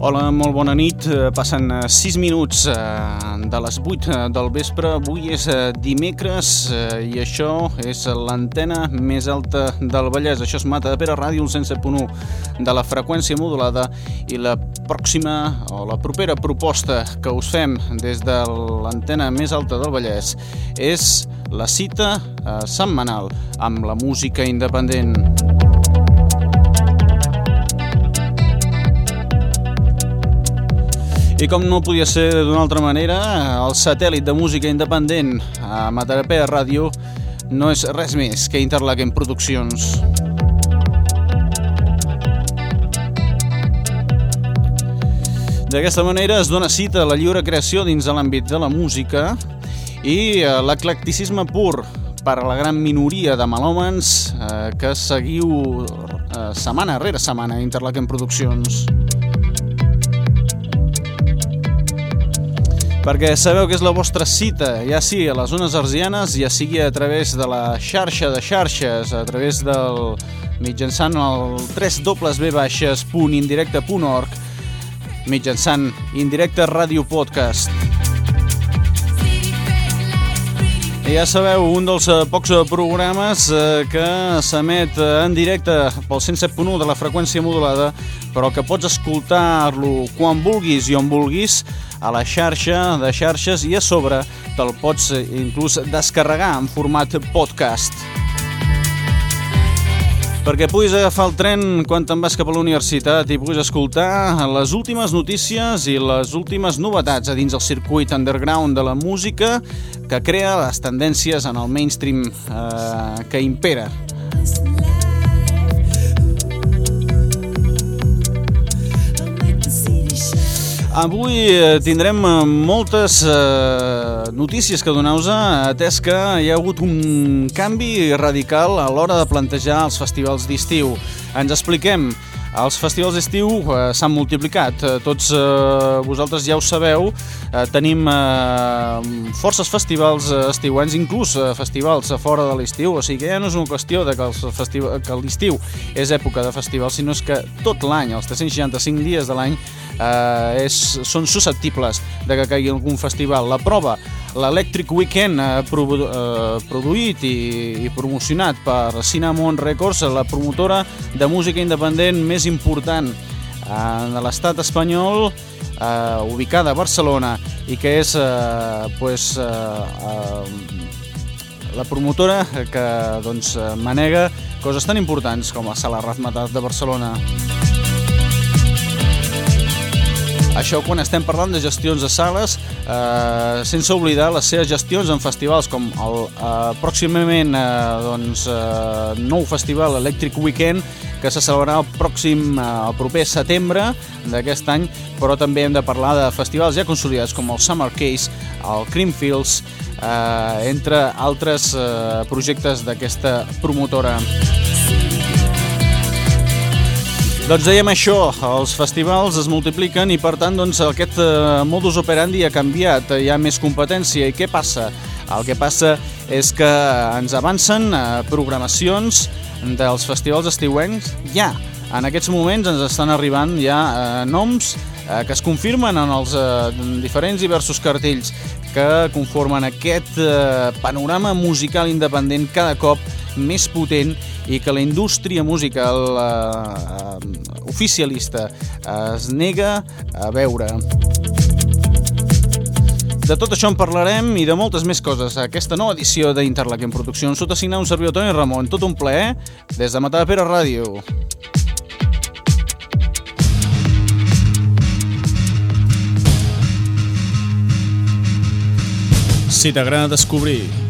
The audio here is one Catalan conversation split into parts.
Hola, molt bona nit. Eh, passen 6 eh, minuts eh, de les 8 del vespre. Avui és dimecres i això és l'antena més alta del Vallès. Això es mata de Pere Ràdio, el 107.1 de la freqüència modulada i la pròxima o la propera proposta que us fem des de l'antena més alta del Vallès és la cita setmanal amb la música independent. I com no podia ser d'una altra manera, el satèl·lit de música independent a Matarapé Ràdio no és res més que Interlaken Produccions. D'aquesta manera es dona cita a la lliure creació dins de l'àmbit de la música i eh, l'eclecticisme pur per a la gran minoria de melòmens eh, que seguiu eh, setmana rere setmana Interlaken Produccions. Perquè sabeu que és la vostra cita, ja sigui a les zones arsianes, ja sigui a través de la xarxa de xarxes, a través del mitjançant el www.indirecte.org mitjançant Indirecte Ràdio Podcast. I ja sabeu, un dels eh, pocs eh, programes eh, que s'emet en directe pel 107.1 de la freqüència modulada, però que pots escoltar-lo quan vulguis i on vulguis a la xarxa de xarxes i a sobre te'l pots inclús descarregar en format podcast perquè puguis agafar el tren quan te'n vas cap a la universitat i puguis escoltar les últimes notícies i les últimes novetats a dins el circuit underground de la música que crea les tendències en el mainstream eh, que impera. Avui eh, tindrem eh, moltes eh, notícies que donar-vos atès que hi ha hagut un canvi radical a l'hora de plantejar els festivals d'estiu. Ens expliquem. Els festivals d'estiu eh, s'han multiplicat, tots eh, vosaltres ja ho sabeu, eh, tenim eh, forces festivals estiuents, inclús eh, festivals fora de l'estiu, o sigui que ja no és una qüestió de que, l'estiu és època de festival, sinó és que tot l'any, els 365 dies de l'any, eh, és, són susceptibles de que caigui algun festival. La prova, l'Electric Weekend eh, produ, eh, produït i, i promocionat per Cinnamon Records, la promotora de música independent més important eh, de l'estat espanyol, eh, ubicada a Barcelona i que és eh, pues, eh, eh, la promotora que doncs, manega coses tan importants com la Sala Razmetat de Barcelona. Això quan estem parlant de gestions de sales, eh, sense oblidar les seves gestions en festivals com el eh, pròximament eh, doncs, eh, nou festival Electric Weekend, que se celebrarà el pròxim, eh, el proper setembre d'aquest any, però també hem de parlar de festivals ja consolidats com el Summer Case, el Creamfields, eh, entre altres eh, projectes d'aquesta promotora. Doncs dèiem això, els festivals es multipliquen i per tant doncs, aquest eh, modus operandi ha canviat, hi ha més competència. I què passa? El que passa és que ens avancen eh, programacions dels festivals estiuencs ja. En aquests moments ens estan arribant ja eh, noms eh, que es confirmen en els eh, diferents diversos cartells que conformen aquest eh, panorama musical independent cada cop més potent i que la indústria musical eh, oficialista es nega a veure. De tot això en parlarem i de moltes més coses a aquesta nova edició d'Interlaken Produccions sota signar un servidor Toni Ramon. Tot un plaer des de Matapera Ràdio. Si t'agrada descobrir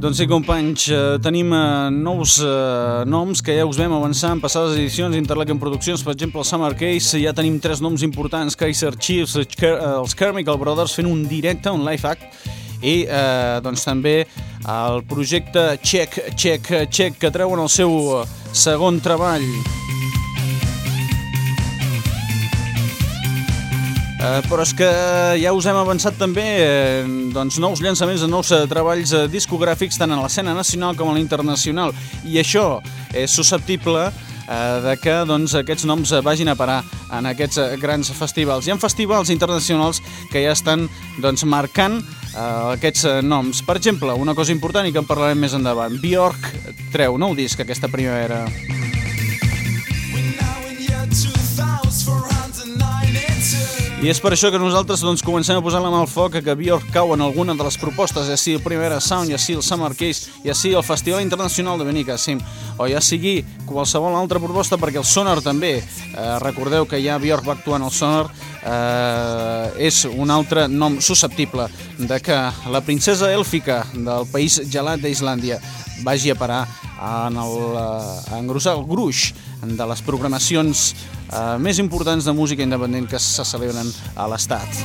Doncs sí, companys, eh, tenim eh, nous eh, noms que ja us vam avançar en passades edicions d'Interlaken Produccions, per exemple el Summer Case, ja tenim tres noms importants, Kaiser Chiefs, els Kermical Brothers fent un directe, un live act, i eh, doncs també el projecte Check, Check, Check que treuen el seu segon treball. Eh, però és que ja us hem avançat també eh, doncs, nous llançaments de nous eh, treballs eh, discogràfics tant a l'escena nacional com a l'internacional i això és susceptible eh, de que doncs, aquests noms vagin a parar en aquests grans festivals. Hi ha festivals internacionals que ja estan doncs, marcant eh, aquests noms. Per exemple, una cosa important i que en parlarem més endavant. Bjork treu nou disc aquesta primavera. I és per això que nosaltres doncs, comencem a posar la mà al foc que Bjork cau en alguna de les propostes, ja sigui el Primera Sound, ja sigui el Summer Case, ja sigui el Festival Internacional de Benicàssim, o ja sigui qualsevol altra proposta, perquè el Sonar també, eh, recordeu que ja Bjork va actuar en el Sonar, eh, és un altre nom susceptible de que la princesa èlfica del país gelat d'Islàndia vagi a parar en el, eh, a engrossar el gruix de les programacions eh, més importants de música independent que se celebren a l'Estat.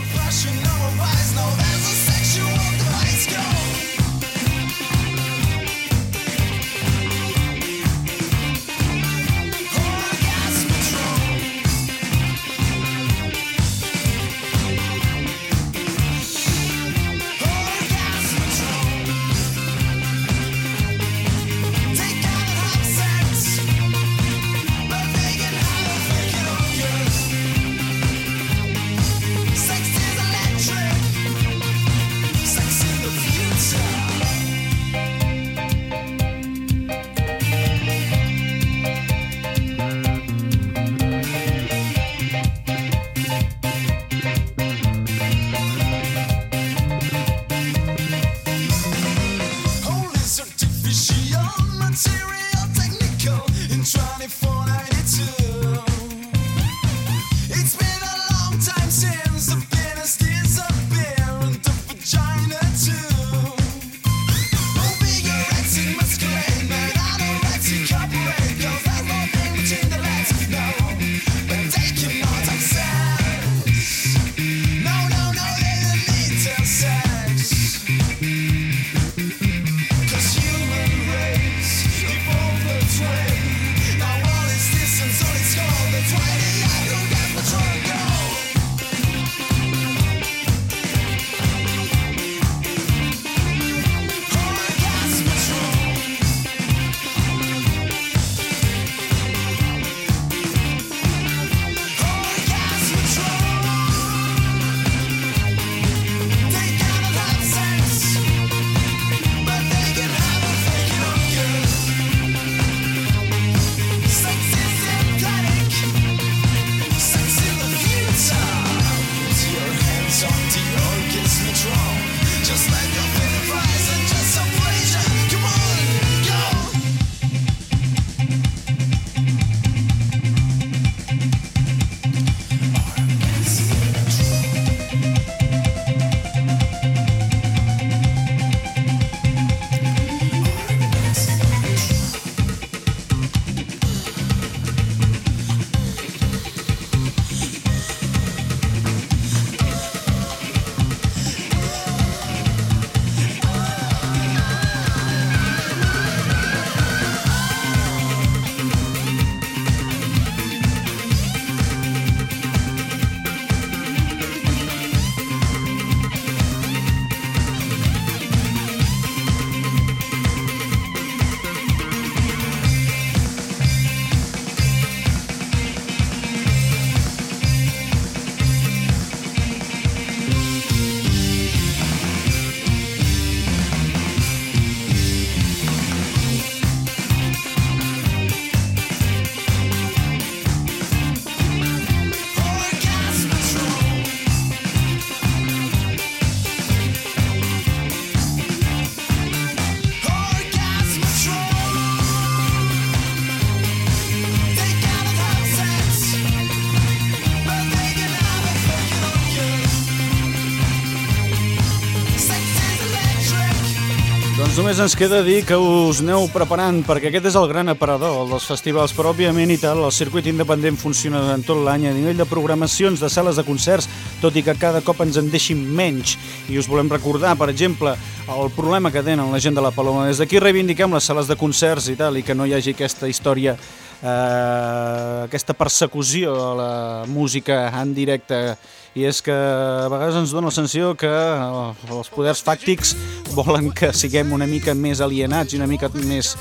Doncs només ens queda dir que us aneu preparant perquè aquest és el gran aparador el dels festivals, però òbviament i tal el circuit independent funciona durant tot l'any a nivell de programacions, de sales de concerts tot i que cada cop ens en deixin menys. I us volem recordar, per exemple el problema que tenen la gent de la Paloma. Des d'aquí reivindiquem les sales de concerts i tal i que no hi hagi aquesta història eh, aquesta persecució a la música en directe i és que a vegades ens dona la sensació que eh, els poders fàctics volen que siguem una mica més alienats i una mica més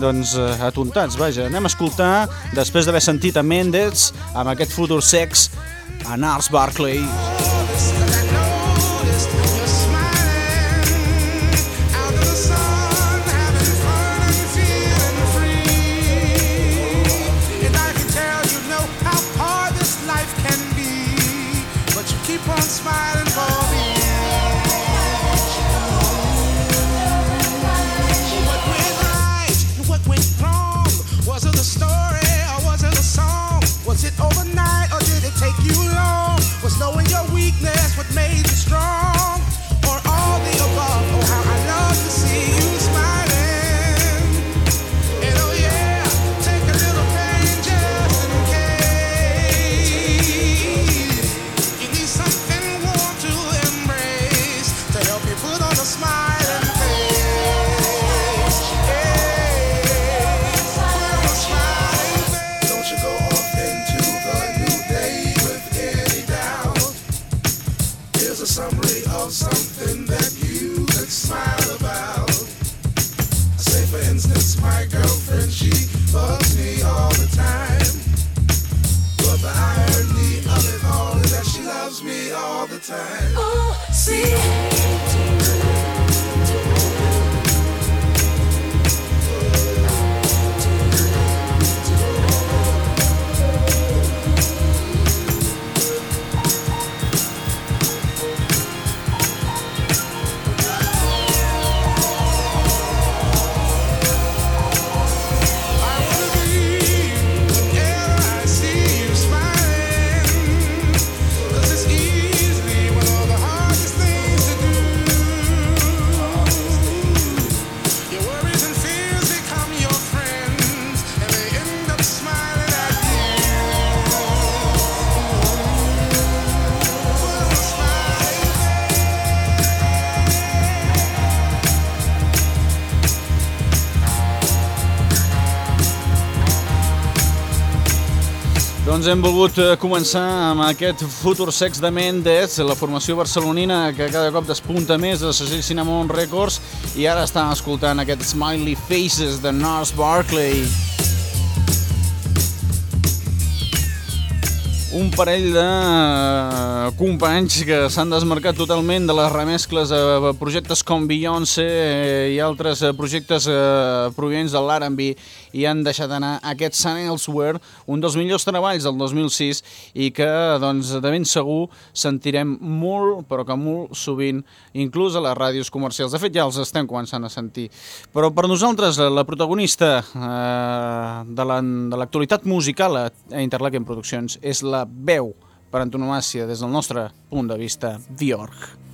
doncs, eh, atontats. Vaja, anem a escoltar, després d'haver sentit a Mendes, amb aquest futur sex, a Nars Barclay. Doncs hem volgut eh, començar amb aquest Futur Sex de Mendes, la formació barcelonina que cada cop despunta més de segell Cinnamon Records i ara estan escoltant aquest Smiley Faces de Nars Barkley. un parell de eh, companys que s'han desmarcat totalment de les remescles a projectes com Beyoncé eh, i altres projectes provinents de l'R&B i han deixat anar aquest Sun Elsewhere, un dels millors treballs del 2006 i que doncs, de ben segur sentirem molt, però que molt sovint, inclús a les ràdios comercials. De fet, ja els estem començant a sentir. Però per nosaltres, la protagonista eh, de l'actualitat la, musical a Interlaken Productions és la veu per antonomàcia des del nostre punt de vista, Björk.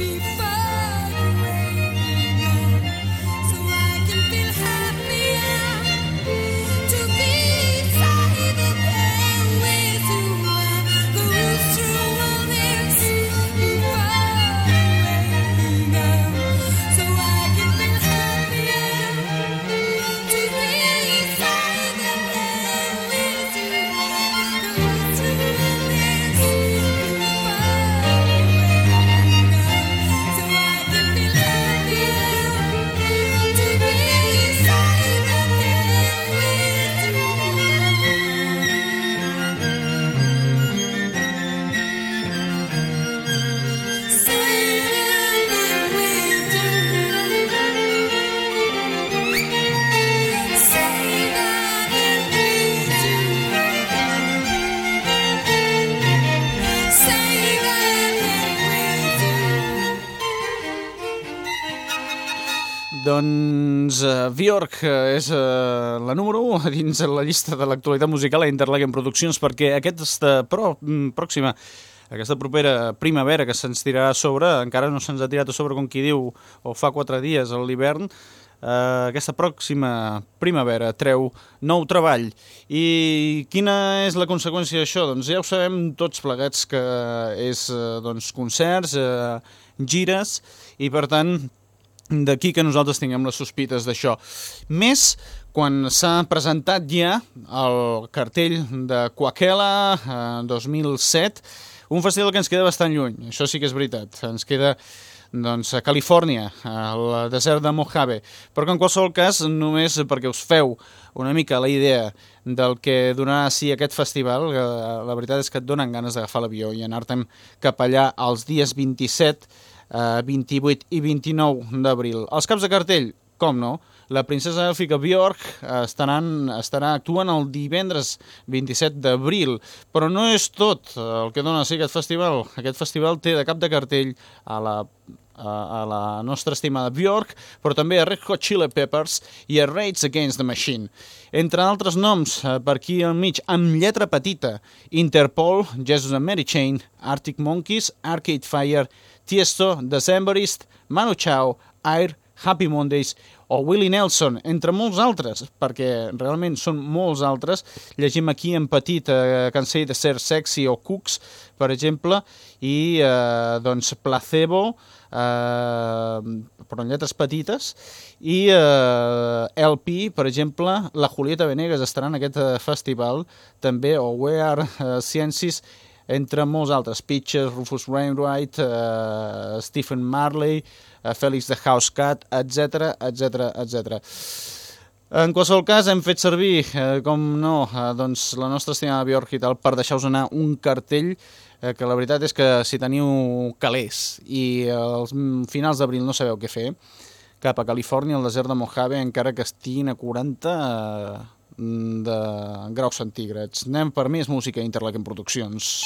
be Björk uh, és uh, la número 1 dins la llista de l'actualitat musical a Interlaken Produccions perquè aquesta pro, mm, pròxima aquesta propera primavera que se'ns tirarà a sobre, encara no se'ns ha tirat a sobre com qui diu, o fa quatre dies a l'hivern, eh, aquesta pròxima primavera treu nou treball. I quina és la conseqüència d'això? Doncs ja ho sabem tots plegats que és eh, doncs, concerts, eh, gires, i per tant d'aquí que nosaltres tinguem les sospites d'això. Més quan s'ha presentat ja el cartell de Coachella eh, 2007, un festival que ens queda bastant lluny, això sí que és veritat. Ens queda doncs, a Califòrnia, al desert de Mojave, però que en qualsevol cas, només perquè us feu una mica la idea del que donarà sí aquest festival, la veritat és que et donen ganes d'agafar l'avió i anar-te'n cap allà els dies 27, eh, 28 i 29 d'abril. Els caps de cartell, com no? La princesa èlfica Björk estaran, estarà actuant el divendres 27 d'abril, però no és tot el que dona sí aquest festival. Aquest festival té de cap de cartell a la a la nostra estimada Björk, però també a Red Hot Chili Peppers i a Rage Against the Machine. Entre altres noms, eh, per aquí al mig, amb lletra petita, Interpol, Jesus and Mary Chain, Arctic Monkeys, Arcade Fire, Tiesto, Decemberist, Manu Chao, Air, Happy Mondays o Willie Nelson, entre molts altres, perquè realment són molts altres. Llegim aquí en petit eh, Cansei de ser sexy o Cooks, per exemple, i eh, doncs Placebo, eh, però en lletres petites, i eh, LP, per exemple, la Julieta Venegas estarà en aquest eh, festival, també, o We Are uh, Sciences, entre molts altres, Pitches, Rufus Wainwright, uh, Stephen Marley, uh, Félix de Housecat, etc etc etc. En qualsevol cas, hem fet servir, eh, com no, eh, doncs la nostra estimada Bjork i tal, per deixar-vos anar un cartell eh, que la veritat és que si teniu calés i als finals d'abril no sabeu què fer, cap a Califòrnia, al desert de Mojave, encara que estiguin a 40... Eh, de graus centígrads. Anem per més música Interlaken Produccions.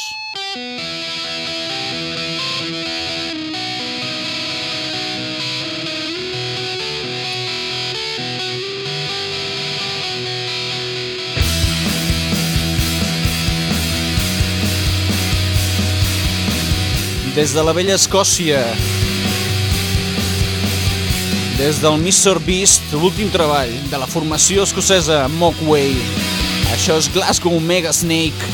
Des de la vella Escòcia, des del Mr. Beast, l'últim treball de la formació escocesa Mockway. Això és Glasgow Mega Snake.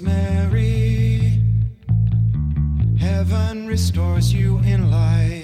Mary. Heaven restores you in life.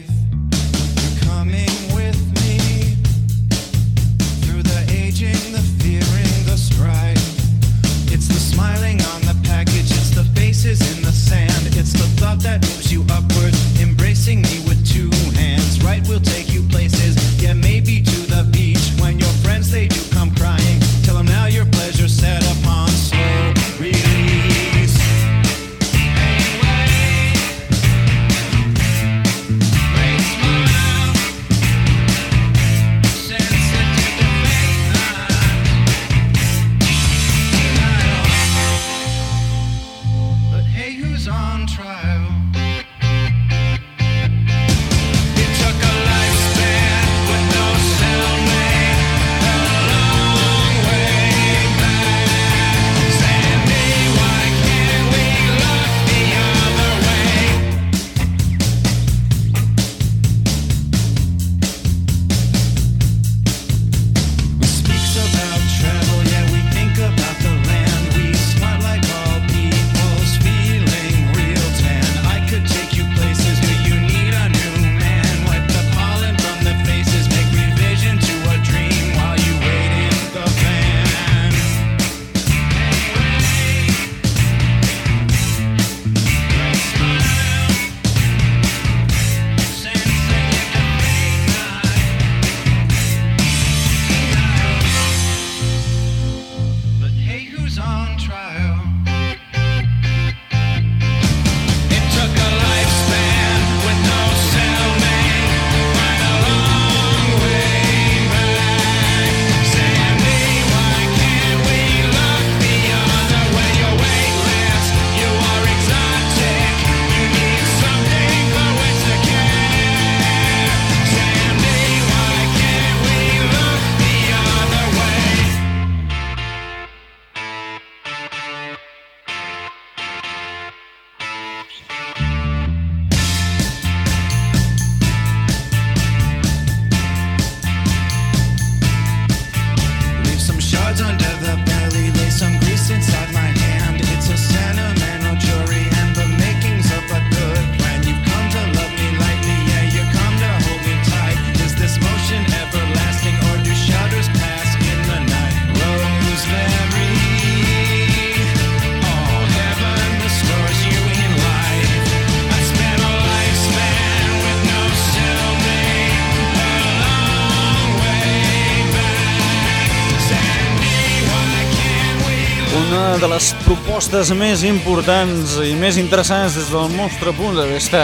de les propostes més importants i més interessants des del nostre punt de vista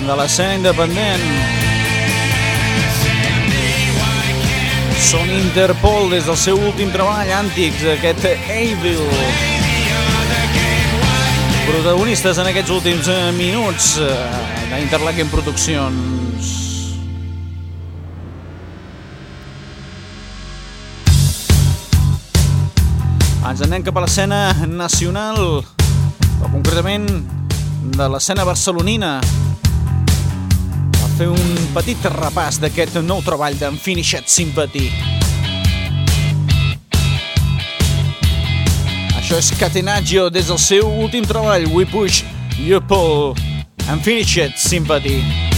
de l'escena independent. Són Interpol des del seu últim treball, Antics, aquest Evil. Protagonistes en aquests últims minuts eh, d'Interlaken Produccions. Ens anem cap a l'escena nacional, o concretament de l'escena barcelonina. a fer un petit repàs d'aquest nou treball d'en Finished Sympathy. Això és Catenaggio des del seu últim treball, We Push You Pull, Unfinished Sympathy. Sympathy.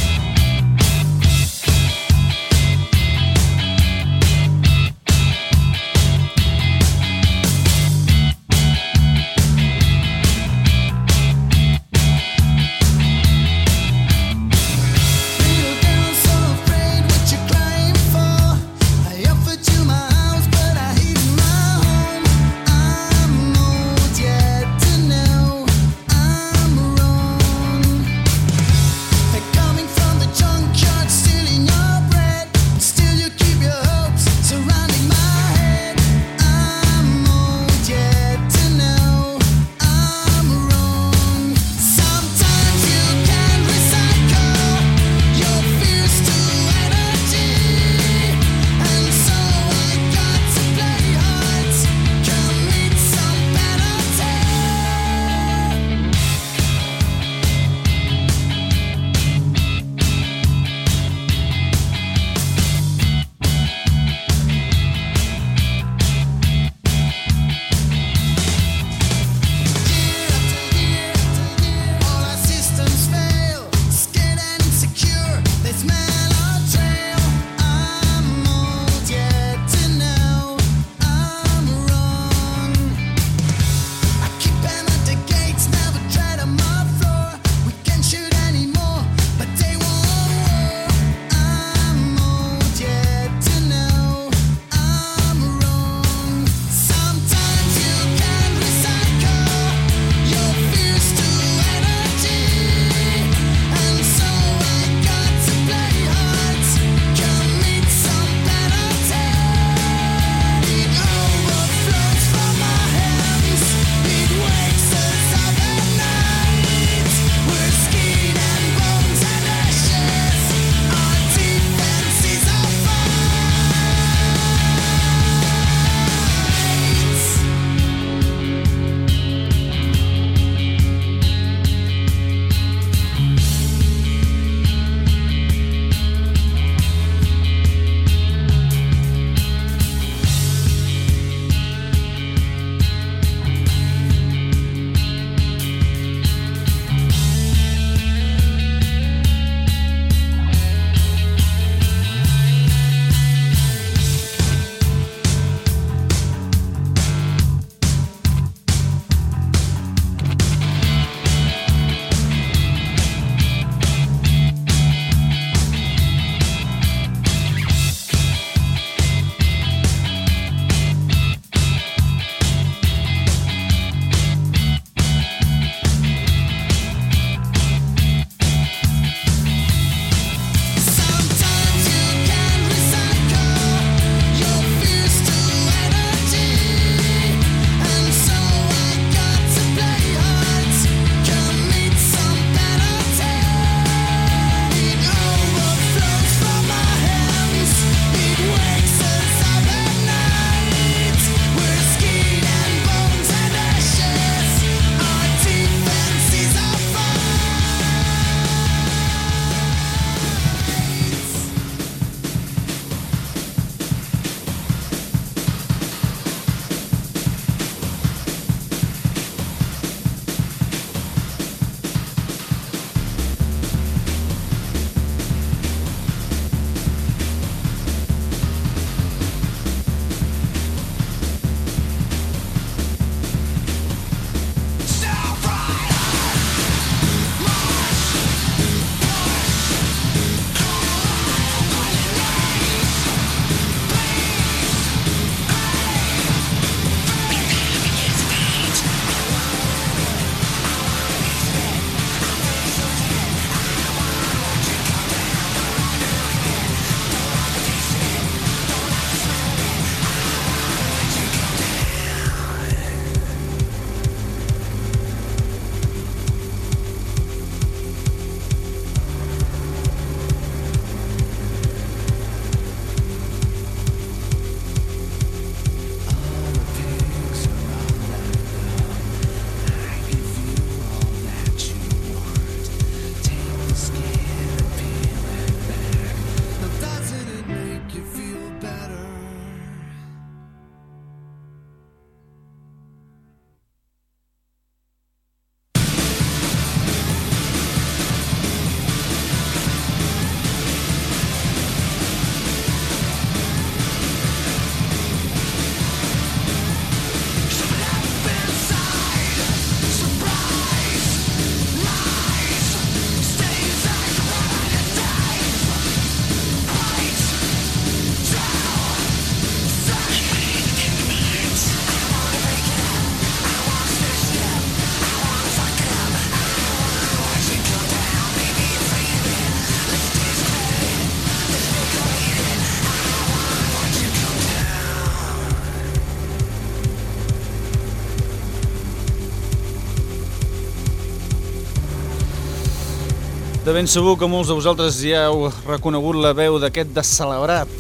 De ben segur que molts de vosaltres ja heu reconegut la veu d'aquest descelebrat.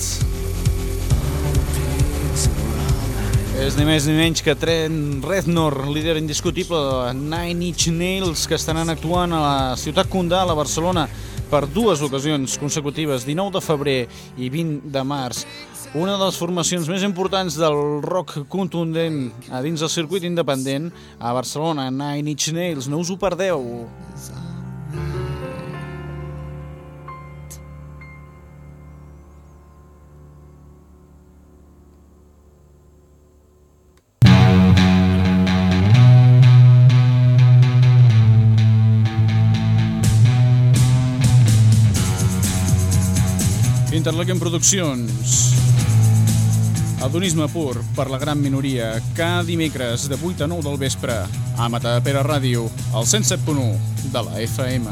És ni més ni menys que Trent Reznor, líder indiscutible de Nine Inch Nails, que estaran actuant a la ciutat Condal, a Barcelona, per dues ocasions consecutives, 19 de febrer i 20 de març. Una de les formacions més importants del rock contundent a dins del circuit independent a Barcelona, Nine Inch Nails. No us ho perdeu. Interlequem Produccions. Adonisme pur per la gran minoria, cada dimecres de 8 a 9 del vespre, a Matapera Ràdio, al 107.1 de la FM.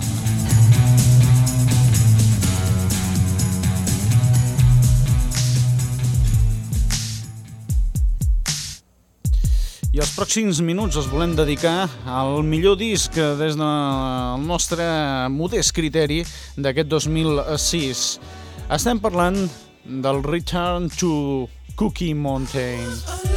I els pròxims minuts els volem dedicar al millor disc des del nostre modest criteri d'aquest 2006. Estem parlant del Return to Cookie Mountain.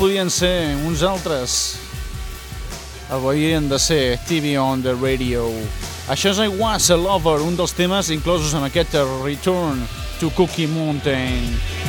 Podien ser uns altres. Haurien de ser TV on the Radio. Això és I Was a Lover, un dels temes inclosos en aquest Return to Cookie Mountain.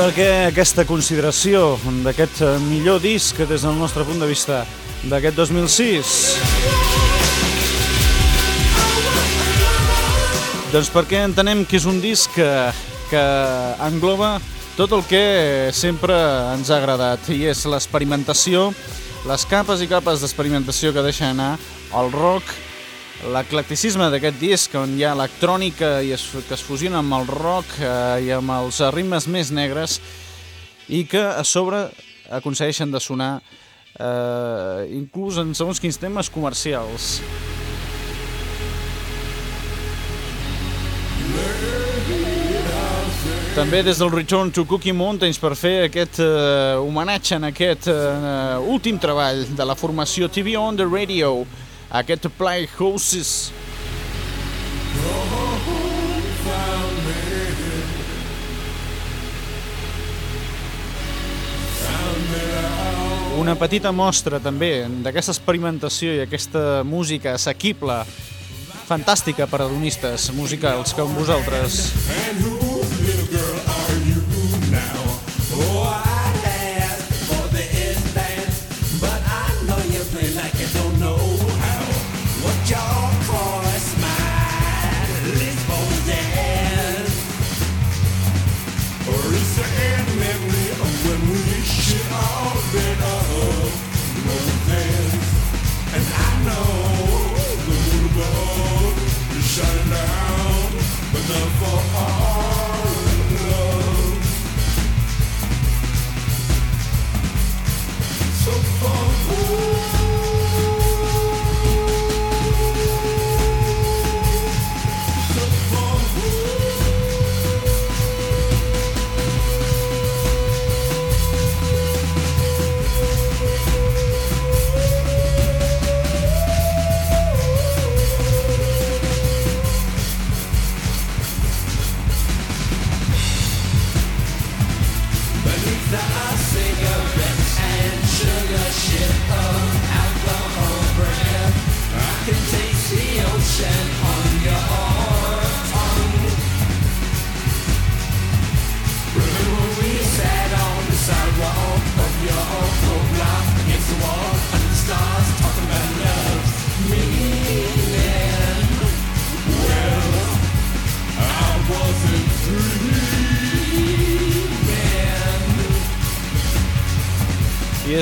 I per què aquesta consideració d'aquest eh, millor disc des del nostre punt de vista d'aquest 2006? Doncs perquè entenem que és un disc que, que engloba tot el que sempre ens ha agradat i és l'experimentació, les capes i capes d'experimentació que deixa anar el rock, l'eclecticisme d'aquest disc on hi ha electrònica i es, que es fusiona amb el rock eh, i amb els ritmes més negres i que a sobre aconsegueixen de sonar eh, inclús en segons quins temes comercials. També des del Return to Cookie Mountains per fer aquest eh, homenatge en aquest eh, últim treball de la formació TV on the Radio, aquest Playhouses. Una petita mostra també d'aquesta experimentació i aquesta música assequible, fantàstica per a donistes musicals com vosaltres. I és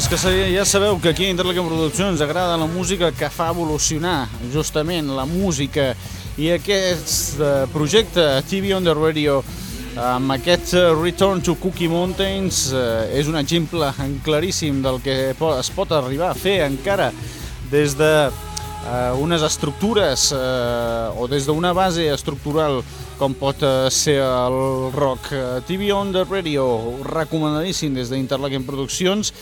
que ja sabeu que aquí a Interlaken Produccions ens agrada la música que fa evolucionar justament la música i aquest eh, projecte TV on the Radio amb aquest eh, Return to Cookie Mountains eh, és un exemple claríssim del que es pot arribar a fer encara des de unes estructures o des d'una base estructural com pot ser el rock. TV on the Radio, recomanadíssim des d'Interlaken Produccions,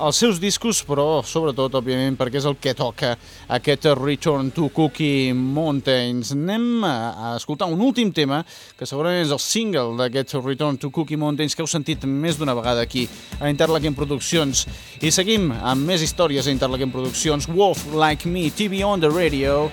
els seus discos, però sobretot, òbviament, perquè és el que toca aquest Return to Cookie Mountains. Anem a escoltar un últim tema, que segurament és el single d'aquest Return to Cookie Mountains, que heu sentit més d'una vegada aquí a Interlaken Produccions. I seguim amb més històries a Interlaken Produccions. Wolf Like Me, TV on the Radio.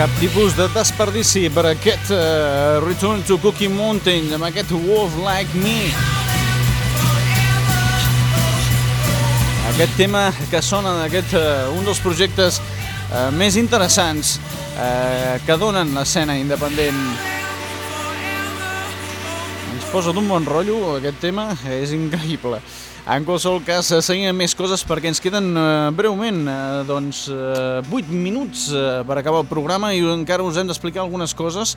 Cap tipus de desperdici per aquest uh, Return to Cookie Mountain amb aquest Wolf Like Me. Aquest tema que sona d'aquest uh, un dels projectes uh, més interessants uh, que donen l'escena independent. Ens posa d'un bon rotllo aquest tema, és increïble. En qualsevol cas, eh, seguim més coses perquè ens queden eh, breument eh, doncs, eh, 8 minuts eh, per acabar el programa i encara us hem d'explicar algunes coses,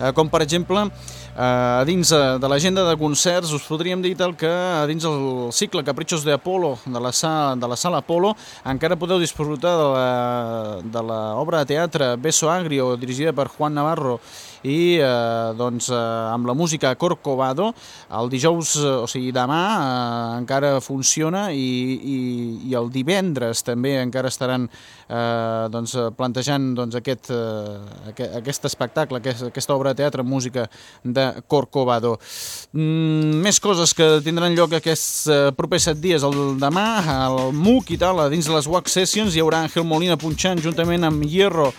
eh, com per exemple, eh, dins eh, de l'agenda de concerts us podríem dir tal que a dins el cicle Caprichos de Apolo de la, sala, de la sala Apolo encara podeu disfrutar de la- de l'obra de teatre Beso Agrio dirigida per Juan Navarro i eh, doncs, eh, amb la música Corcovado el dijous, eh, o sigui demà eh, encara funciona i, i, i el divendres també encara estaran eh, doncs, plantejant doncs, aquest, eh, aquest, aquest espectacle, aquest, aquesta obra de teatre música de Corcovado. Mm, més coses que tindran lloc aquests eh, propers set dies. El demà, al MUC i tal, dins de les WAC Sessions, hi haurà Ángel Molina punxant juntament amb Hierro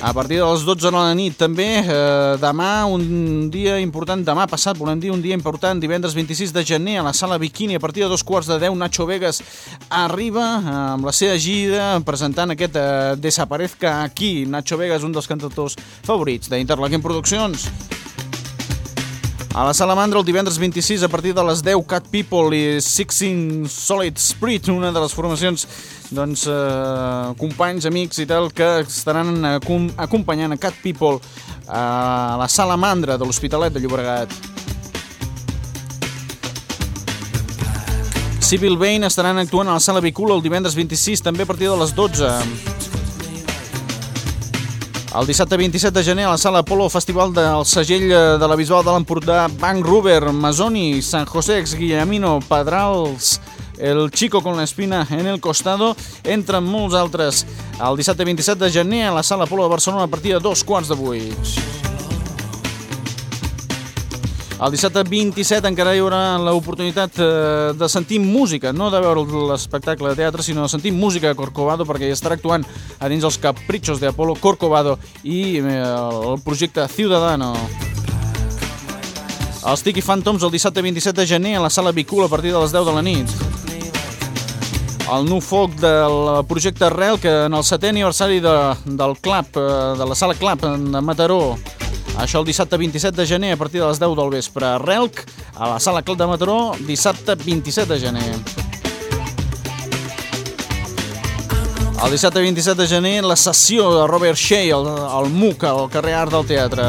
a partir de les 12 de la nit també, eh, demà un dia important, demà passat volem dir un dia important, divendres 26 de gener a la sala Bikini a partir de dos quarts de 10 Nacho Vegas arriba eh, amb la seva gira presentant aquest eh, Desaparezca aquí. Nacho Vegas, un dels cantautors favorits d'Interlaken Produccions a la Salamandra el divendres 26 a partir de les 10 Cat People i Sixing Solid Spirit, una de les formacions doncs, eh, companys, amics i tal que estaran acom acompanyant a Cat People a la Salamandra de l'Hospitalet de Llobregat. Civil Bane estaran actuant a la Sala Bicula el divendres 26 també a partir de les 12. El dissabte 27 de gener a la sala Apolo Festival del segell eh, de la visual de l'Empordà Bank Ruber, Masoni, San José, Guillemino, Pedrals, El Chico con la espina en el costado, entre molts altres. El dissabte 27 de gener a la sala Apolo de Barcelona a partir de dos quarts de vuit. El dissabte 27 encara hi haurà l'oportunitat eh, de sentir música, no de veure l'espectacle de teatre, sinó de sentir música de Corcovado, perquè hi estarà actuant a dins els Caprichos de Apolo Corcovado i eh, el projecte Ciudadano. Els Tiki Phantoms el dissabte 27 de gener a la sala Bicul a partir de les 10 de la nit. El nou foc del projecte Rel, que en el setè aniversari de, del Club, eh, de la sala Club de Mataró, això el dissabte 27 de gener a partir de les 10 del vespre. Relc, a la sala Club de Mataró, dissabte 27 de gener. El dissabte 27 de gener, la sessió de Robert Shea, al, al MUC, al carrer Art del Teatre.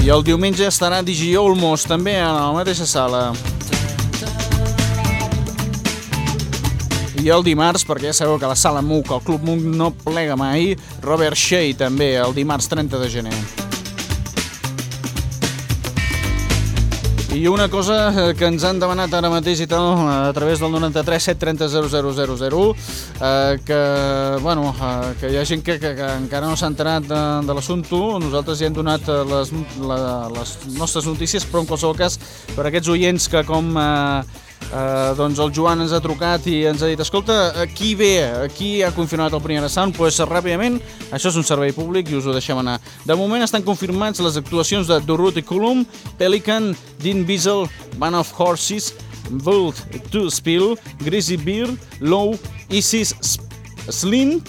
I el diumenge estarà Digi Olmos, també a la mateixa sala. I el dimarts, perquè ja sabeu que la sala MUC, el Club MUC no plega mai, Robert Shea també, el dimarts 30 de gener. I una cosa eh, que ens han demanat ara mateix i tal, a través del 93 730 0000, eh, que, bueno, eh, que hi ha gent que, que, que encara no s'ha enterat de, de l'assumpte, nosaltres ja hem donat eh, les, la, les nostres notícies, però en qualsevol cas, per aquests oients que com... Eh, Uh, doncs el Joan ens ha trucat i ens ha dit escolta, aquí ve, aquí ha confirmat el primer sound, doncs pues, ràpidament això és un servei públic i us ho deixem anar. De moment estan confirmats les actuacions de Durrut i Colum, Pelican Dean Biesel, Band of Horses Volt to Spill Greasy Beer, Low Isis Slim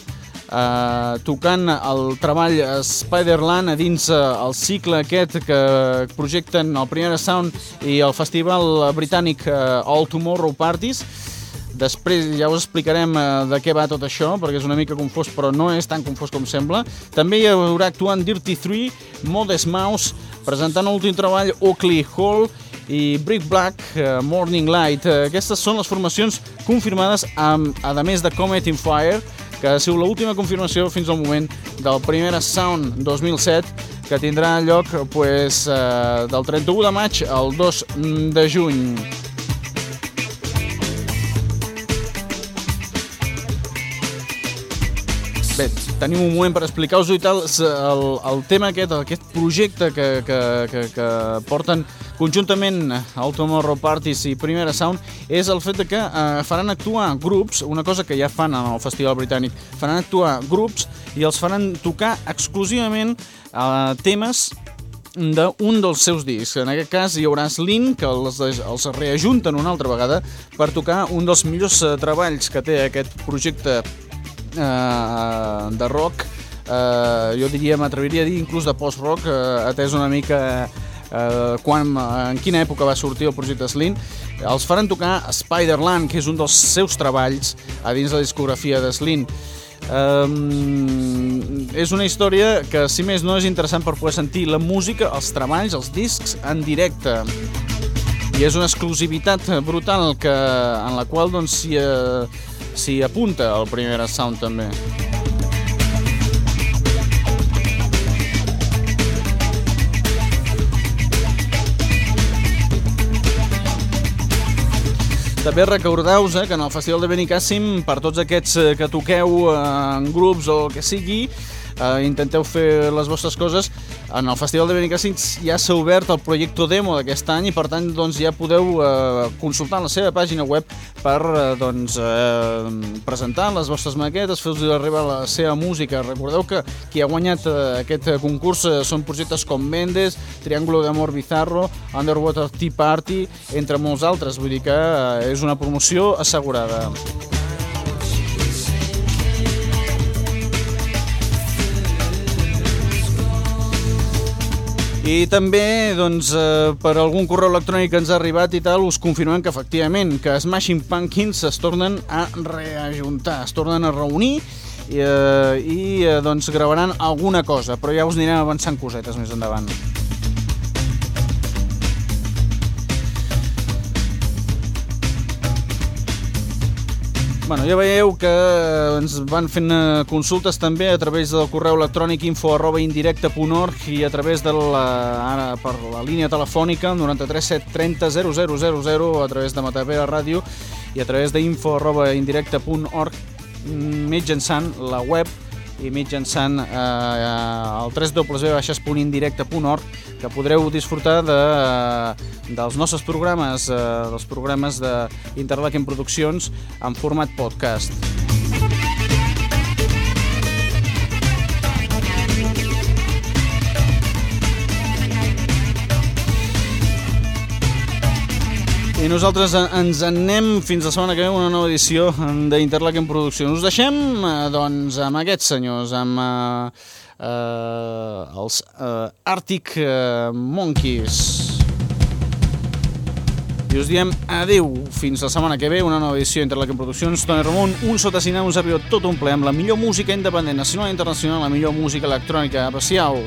Uh, tocant el treball Spiderland dins uh, el cicle aquest que projecten el Primera Sound i el festival britànic uh, All Tomorrow Parties Després ja us explicarem uh, de què va tot això, perquè és una mica confós, però no és tan confós com sembla. També hi haurà actuant Dirty 3, Modest Mouse, presentant l'últim treball Oakley Hall i Brick Black, Morning Light. Aquestes són les formacions confirmades, amb, a més de Comet in Fire, que ha sigut l'última confirmació fins al moment del primer Sound 2007 que tindrà lloc pues, eh, del 31 de maig al 2 de juny. Bé, tenim un moment per explicar-vos-ho i tal, el, el tema aquest, aquest projecte que, que, que, que porten conjuntament el Tomorrow Parties i Primera Sound és el fet que eh, faran actuar grups, una cosa que ja fan en el Festival Britànic, faran actuar grups i els faran tocar exclusivament eh, temes d'un dels seus discs. En aquest cas hi haurà Slim, que els, els reajunten una altra vegada per tocar un dels millors eh, treballs que té aquest projecte eh, de rock, eh, jo diria, m'atreviria a dir inclús de post-rock, eh, atès una mica eh, quan, en quina època va sortir el projecte Slim, els faran tocar Spiderland, que és un dels seus treballs a dins la discografia de Slim. Um, és una història que, si més no, és interessant per poder sentir la música, els treballs, els discs en directe. I és una exclusivitat brutal que, en la qual doncs, s'hi eh, s'hi apunta el primer sound també. També recordeu-vos eh, que en el Festival de Benicàssim, per tots aquests eh, que toqueu eh, en grups o el que sigui, eh, intenteu fer les vostres coses, en el Festival de Benicàssim ja s'ha obert el projecte demo d'aquest any i per tant doncs, ja podeu eh, consultar la seva pàgina web per eh, doncs, eh, presentar les vostres maquetes, fer-vos arribar la seva música. Recordeu que qui ha guanyat eh, aquest concurs eh, són projectes com Mendes, Triángulo de Amor Bizarro, Underwater Tea Party, entre molts altres. Vull dir que eh, és una promoció assegurada. I també, doncs, eh, per algun correu electrònic que ens ha arribat i tal, us confirmem que efectivament que Smashing Pumpkins es tornen a reajuntar, es tornen a reunir i, eh, i eh, doncs gravaran alguna cosa, però ja us anirem avançant cosetes més endavant. Bueno, ja veieu que ens van fent eh, consultes també a través del correu electrònic info arroba indirecte.org i a través de la, ara per la línia telefònica 93 730 0000 a través de Matapera Ràdio i a través d'info arroba indirecte.org mm, mitjançant la web i mitjançant eh, el www.indirecte.org que podreu disfrutar de, dels nostres programes, eh, dels programes d'Interlaken Produccions en format podcast. I nosaltres en- ens en anem fins la setmana que ve una nova edició d'Interlaken Produccions. Us deixem, doncs, amb aquests senyors, amb eh, eh, els eh, Arctic Monkeys. I us diem adeu fins la setmana que ve, una nova edició d'Interlaken Produccions. Toni Ramon, un sota cinema, un servidor tot un ple amb la millor música independent, nacional i internacional, la millor música electrònica. Apreciau!